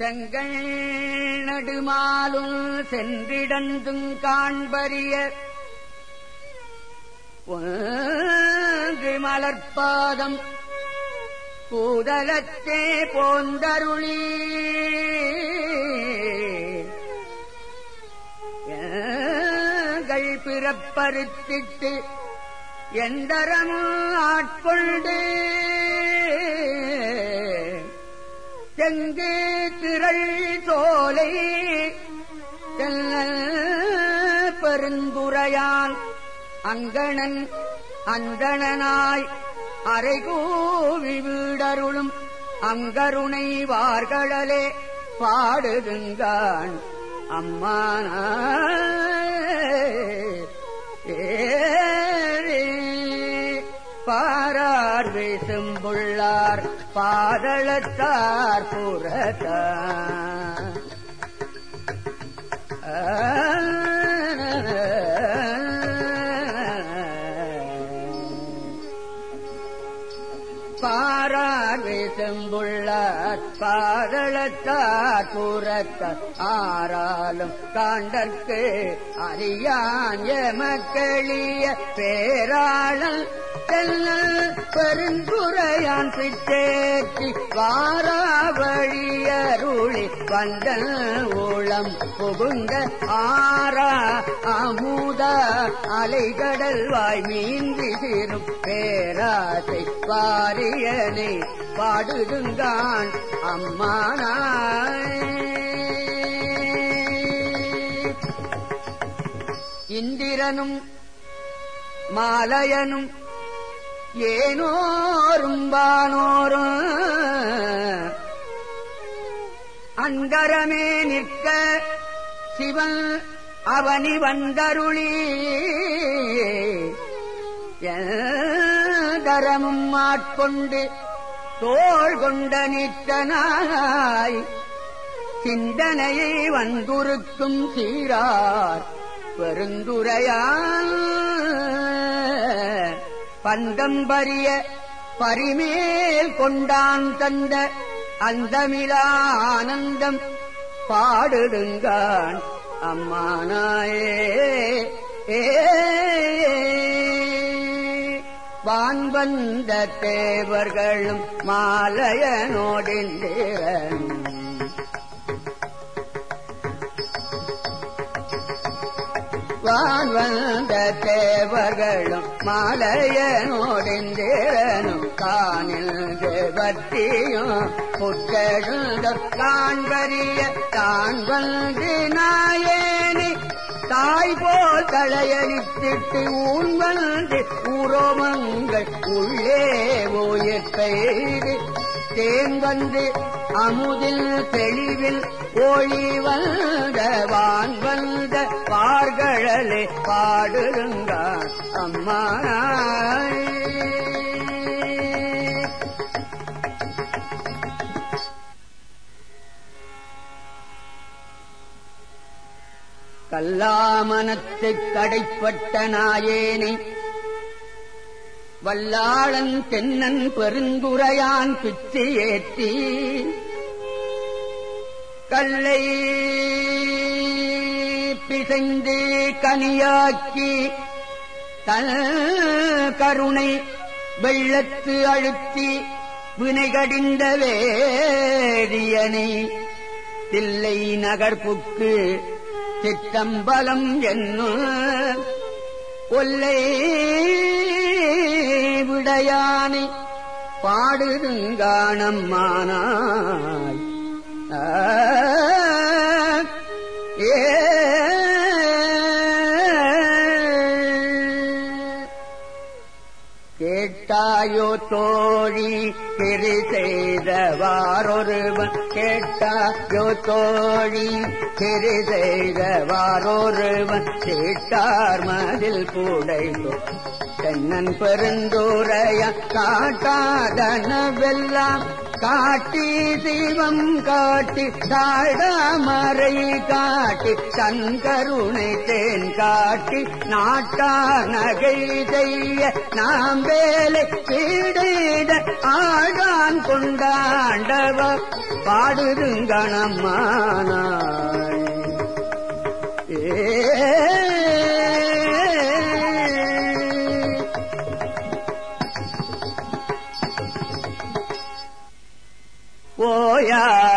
செங்கள் நடுமாலும் சென்றிடந்தும் காண்பறிய. ஒன்று மலர்பாதம் கூதலத்தே போந்தருளி. எங்கள் பிறப்பறுத்திட்டு எந்தரமும் ஆட்கொண்டே செங்கு திரள் சோலை பெருந்துரையான் அங்கணன் அந்தணனாய் அரைகூவி வீடருளும் அங்கருணை வார்களே பாடுதுங்கான் ஏ பாரார் வீசும்புள்ளார் பாதளத்தார் புறத்தார். பாரார் வீசும்புள்ளார் பாதளத்தார் புறத்தார் ஆறாலும் காண்டற்கு அறியான் எமக்களிய பேராளல் செல்லல் பெருந்துரையான் பிச்சேற்றி வாராவழியருளி வந்த ஊளம் புகுந்த ஆரா அமுத அலைகடல் வாய் மீன் விசிறும் பேராசை பாரி பாரியனை பாடுதுங்கான் அம்மானாய். இந்திரனும் மாலையனும் ஏனோரும் வானோரும் அந்தரமே நிற்க சிவன் அவனி வந்தருளி கரமும் மாட்கொண்டு தோள் கொண்ட நித்தனாய் சிந்தனையை வந்துருக்கும் சீரார் பெருந்துரையான் பந்தம்பரிய பரிமேல் கொண்டான் தந்த அந்தமிலா ஆனந்தம் பாடுடுங்கான் அம்மானாயே ஏ வான் வந்த தேவர்களும் மாலையனோடின்றேன் வான் வந்த தேவர்களும் மாலையனோடின்றேனும் காணில் தேவத்தியும் புற்றெழுந்த காண்பறிய தான் வந்து நாயேனி. தாய் போல் தலையளித்திட்டு ஊன் வந்து உரோமங்கள் உள்ளே ஓயப்பெய்து தேன் வந்து அமுதில் தெளிவில் ஒளி வந்த வான் வந்த பார்கழலே பாடுங்க அம்மா கல்லாமனத்துக் கடைப்பட்ட நாயேனை வல்லாளன் தென்னன் பெருந்துரையான் பிச்சு ஏற்றி கல்லை பிசைந்து கனியாக்கி தன் கருணை வெள்ளத்து அழுத்தி வினைகடிந்த வேதியனை தில்லை நகர்ப்புக்கு சிற்றம்பலம் என்னும் கொல்லை விடையானை பாடுதுங்கானம்மானாய். ஏ கேட்டாயோ தோழி திரு செய்தவாரொருவன் கேட்டாயோ தோழி திரு செய்தவாரொருவன் கேட்டார் மதில் கூடைதோ தென்னன் பெருந்தூரைய காட்டாதனவெல்லாம் காட்டி தெய்வம் காட்டி தாழமறை காட்டி சங்கருணை தேன் காட்டி நாட்டார் நகை செய்ய நாம் வேலை சீடைத ஆழான் கொண்டாண்டவ பாடுதுங்கணமானாய்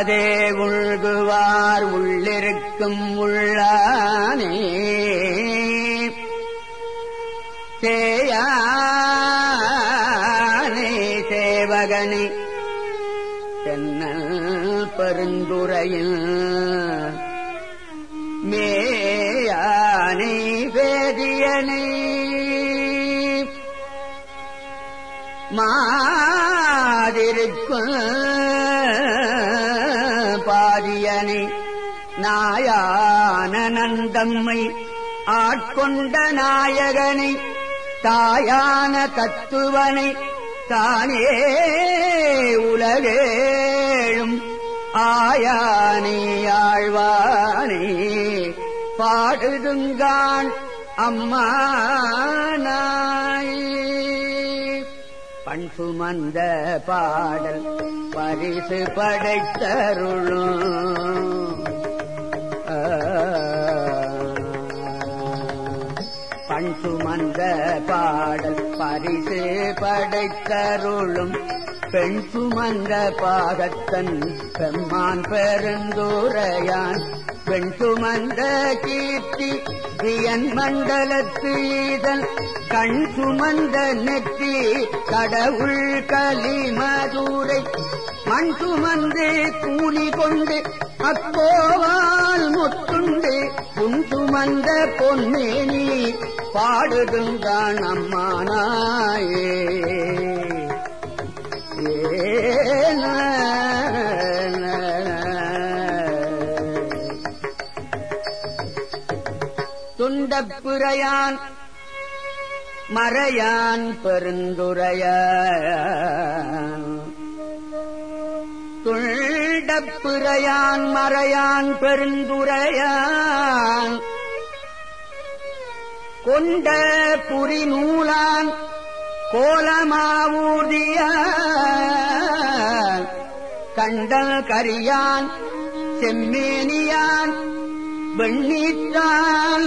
ஓயாதே உள்குவார் உள்ளிருக்கும் உள்ளானே. தேயானே சேவகனே தென்னல் பருந்துரையில் மேயானை வேதியனை. மாதிருக்கும் தந்தம்மை ஆட்கொண்ட நாயகனை தாயான தத்துவனை தானே உலகேழும் ஆயானே ஆழ்வானே. பாடுதுங்கான் அம்மா நாய் பண் சுமந்த பாடல் பரிசு படைத்தருளும். சுமந்த பாடல் பரிசு படைத்தருளும். பெண் சுமந்த பாகத்தன் பெம்மான் பெருந்துரையான். பெண் சுமந்த கீர்த்தி தியன் மண்டலத்து ஈதல். கண் சுமந்த நெற்றி கடவுள் கலிமதுரை மண் சுமந்து கூலி கொண்டு அக்கோவால் முத்துண்டு புன் சுமந்த பொன்னேனி பாடுதுங்கான் அம்மானாயே. ஏன மறையான் பெருந்துரைய துண்டப்புறையான் மறையான் பெருந்துரையான். கொண்ட புரி நூலான் கோலமாவூதிய கண்டல் கரியான் செம்மேனியான் வெண்ணீற்றான்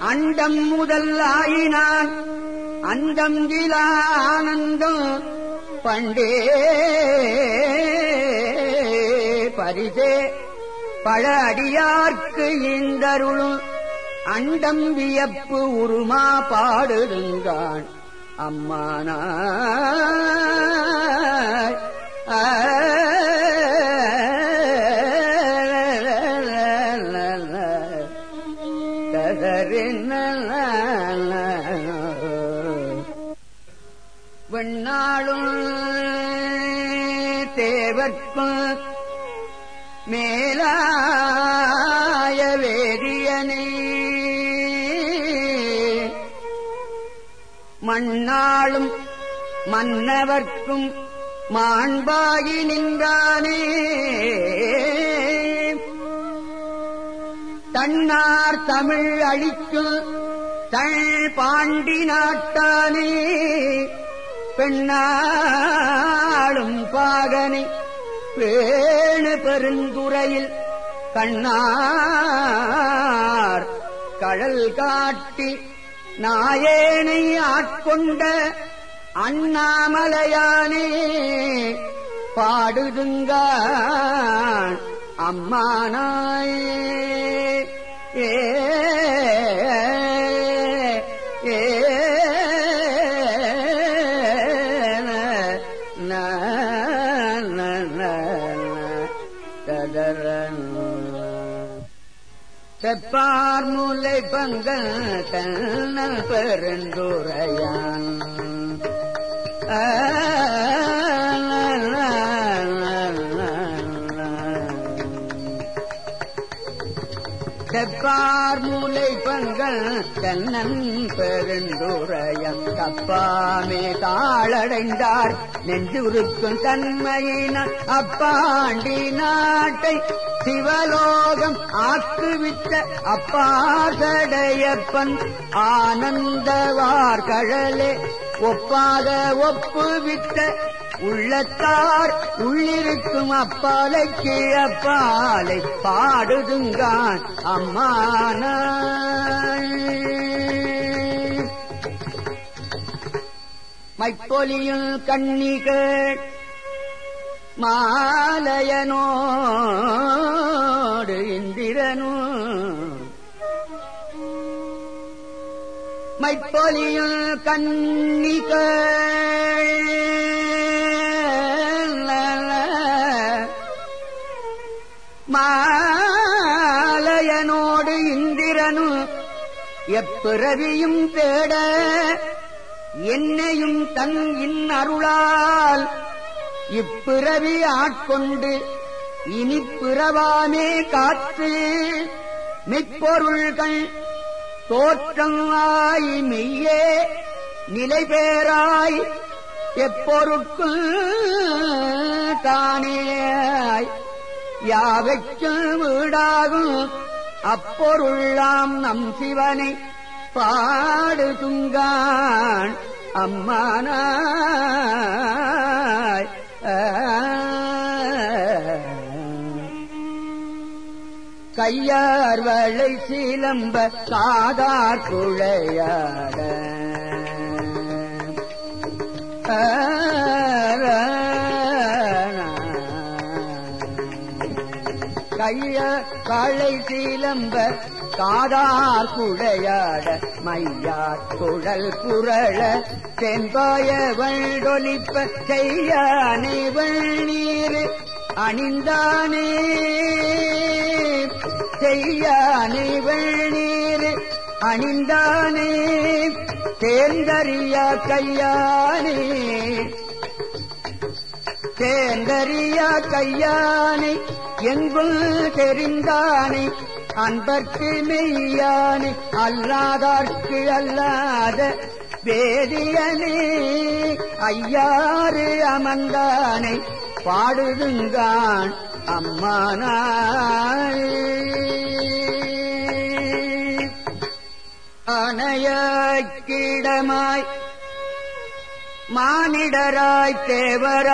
அண்டம் முதல் ஆயினான். அண்டம் ஆனந்தம் பண்டே பரிசே பழ அடியார்க்கு இந்தருளும் அண்டம் வியப்பு உருமா பாடுதுங்கான் அம்மானாய் வாழும் மன்னவர்க்கும் மாண்பாகி நின்றானே. தன்னார் தமிழ் அழிக்கு தள் பாண்டி நாட்டானே. பெண்ணாளும் பாகனை வேணு பெருந்துறையில் கண்ணார் கழல் காட்டி நாயேனை ஆட்கொண்ட அண்ணாமலையானே பாடுதுங்கான் அம்மானாயே. செப்பார் முலை பங்க தன்னல் பெருந்துரையான். லா, லா, லா. மூலை பங்கள் தென்னன் பெருந்துரையம் தப்பாமே தாளடைந்தார் நெஞ்சுருக்கும் தன்மையினால் அப்பாண்டி நாட்டை சிவலோகம் ஆக்குவித்த அப்பாசடையப்பன் ஆனந்தவார் கழலே ஒப்பாக ஒப்புவித்த உள்ளத்தார் உள்ளிருக்கும் அப்பாலை கீழப்பாலை பாடுதுங்கான் அம்மான மைப்பொலியும் கண்ணிகள் மாலையனோடு இந்திரனும். மைப்பொலியும் கண்ணிகள் பிறவியும் தேட என்னையும் தன் இன் அருளால் இப்பிறவி ஆட்கொண்டு இனி பிறவாமே காத்து மெய்ப்பொருள்கள் தோற்றங்காய் மெய்யே நிலை பேராய் எப்பொருட்கும் தானேயாய் யாவைக்கும் வீடாகும் அப்பொருளாம் நம் சிவனை பாடு துங்கான் அம்மானாய். கையார் வளை சீலம்ப காதார் குழையாட. கைய காளை சீலம்ப காதார் குழையாட மையார் குழல் புரள தென்பாய வண்டொலிப்ப செய்யானை வெள்ளீர் அணிந்தானே. செய்யானை வெள்ளீர் அணிந்தானே. தேர்ந்தறிய கையானே. தேர்ந்தறியா கையானை. என்புள் தெரிந்தானே அன்பர்க்கு மெய்யானே அல்லாதார்க்கு அல்லாத வேதியனே. ஐயாறு அமர்ந்தானை பாடுதுங்கான் அம்மானாய். அணையக்கிடமாய் மானிடராய் தேவரான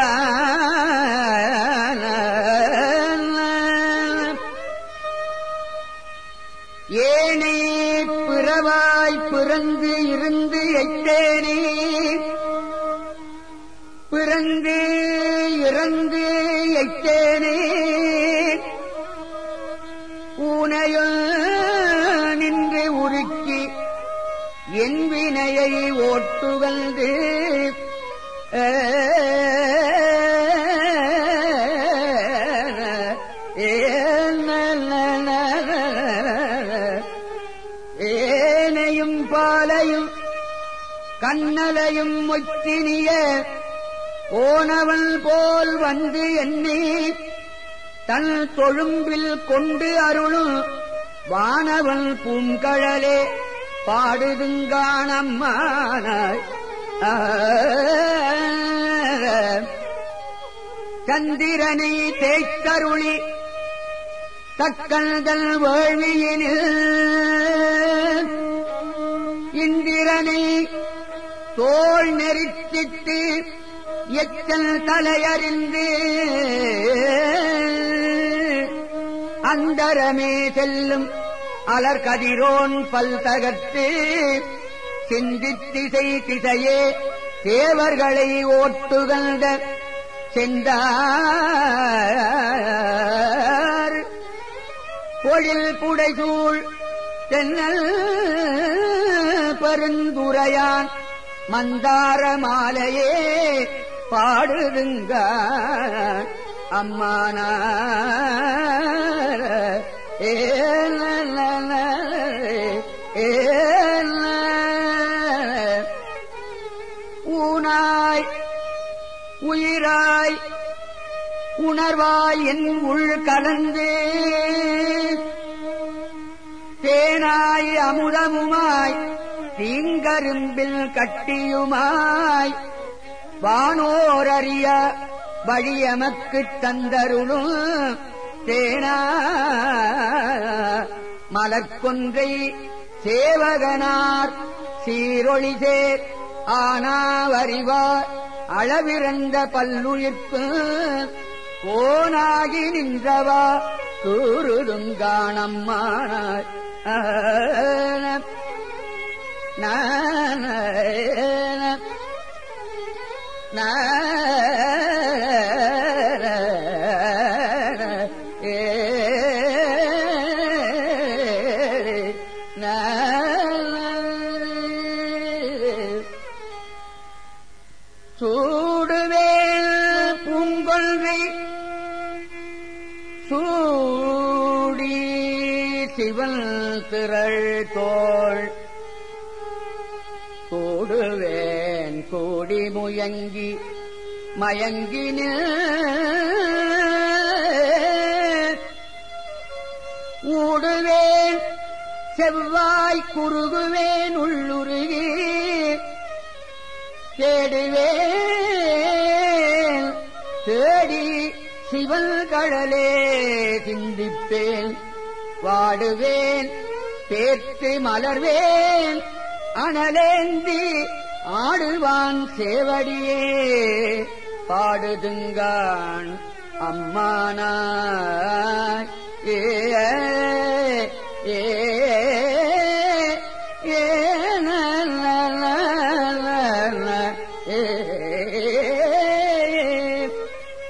பிறந்து இருந்து எட்டேனே. பிறந்து இறந்து எட்டேனே. ஊனையுள் நின்று உருக்கி என் வினையை ஓட்டுகழ்ந்து கண்ணலையும் மொத்தினிய போனவன் போல் வந்து என்னை தன் தொழும்பில் கொண்டு அருளும் வானவன் பூங்கழலே பாடுதுங்கானம்மான சந்திரனை தேய்த்தருளி தக்கந்தல் வேள்வியினில் இந்திரனை தோல் நெறித்திட்டு எச்சல் தலையறிந்து அந்தரமே செல்லும் அலர்கதிரோன் பல் தகர்த்து சிந்தித்திசை திசையே தேவர்களை ஓட்டுகழ்ந்த சென்றார் பொழில் புடைசூழ் தென்னல் பருந்துரையான் மந்தார மாலையே பாடுதுங்க. அம்மானா. ஏன ஊனாய் உயிராய் உணர்வாய் என் உள் கலந்து. தேனாய் அமுதமுமாய் தீங்கரும்பில் கட்டியுமாய் வானோரறிய வழியமக்குத் தந்தருளும் தேனா மலர்கொன்றை சேவகனார் சீரொளி சேர் ஆனாவறிவார் அளவிறந்த பல்லுயிர்ப்பு கோனாகி நின்றவா கூறுதுங்காணம்மானாய் na na na na முயங்கி மயங்கின. ஊடுவேன் செவ்வாய் குறுகுவேன் உள்ளுருகி. தேடுவேன் தேடி சிவல் கடலே சிந்திப்பேன். வாடுவேன் பேத்து மலர்வேன் அனலேந்தி ஆடுவான் சேவடியே பாடுதுங்கான் அம்மானாய். ஏ ஏ ஏ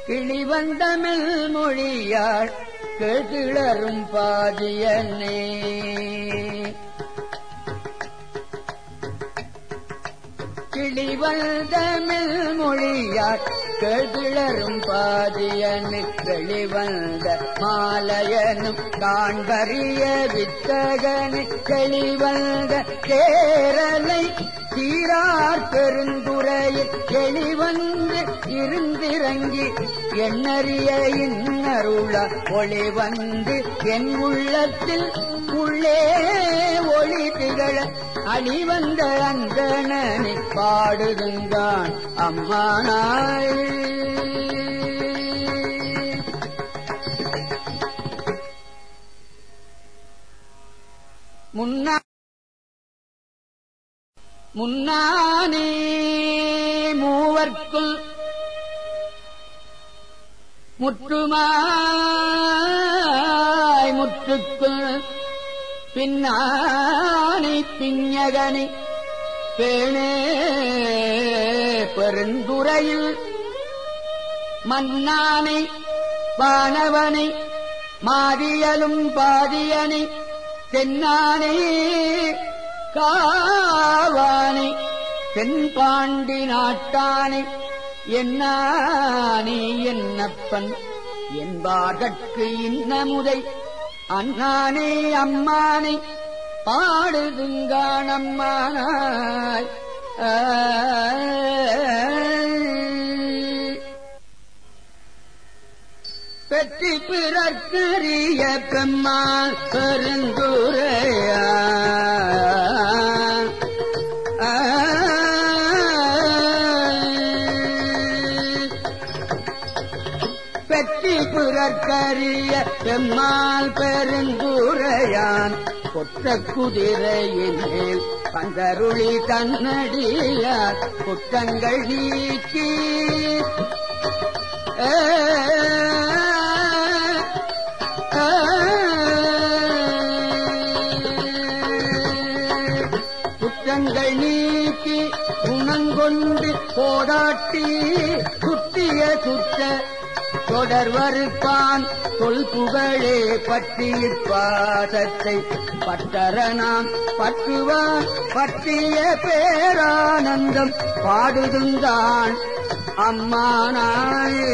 கிளிவந்தமிழ் மொழியாள் கெதிளரும் பாதியனே. கிளிவந்தமிழ் மொழியார் கெதிளரும் பாதியனு வெளிவந்த மாலையனும் காண்பறிய வித்தகனு தெளிவந்த கேரலை சீரார் பெருந்துரையில் எளிவந்து இருந்திறங்கி எண்ணறிய இன்னருள ஒளி வந்து என் உள்ளத்தில் உள்ளே ஒளி திகழ அடி வந்த அந்தணனை பாடுதுங்கான் அம்மானாய். முன்னா முன்னானே மூவர்க்குள் முற்றுமாய் முற்றுக்குள் பின்னானை பிஞகனை பேணே பெருந்துறையில். மன்னானை பாணவனை மாதியலும் பாதியனை தென்னானை காவானை தென்பாண்டி நாட்டானை என்னானே என்னப்பன் என்பார்கட்கு இன்னமுதை. அண்ணானே அம்மானை பாடுதுங்கானம்மானாய் பெற்றி பிறர்க்கரிய பெம்மாள் பெருந்தூர் புறக்கரிய பெம்மாள் பெருந்துரையான் கொற்ற குதிரையின் மேல் பந்தருளி தன்னடியார் குற்றங்கள் நீக்கி. குற்றங்கள் நீக்கி குணங்கொண்டு போராட்டி சுற்றிய சுற்ற தொடர்வருப்பான் சொல் புகழே பற்றியிற்பாதத்தை பட்டரனாம். பற்றுவான் பற்றிய பேரானந்தம் பாடுதுந்தான் அம்மானாயே.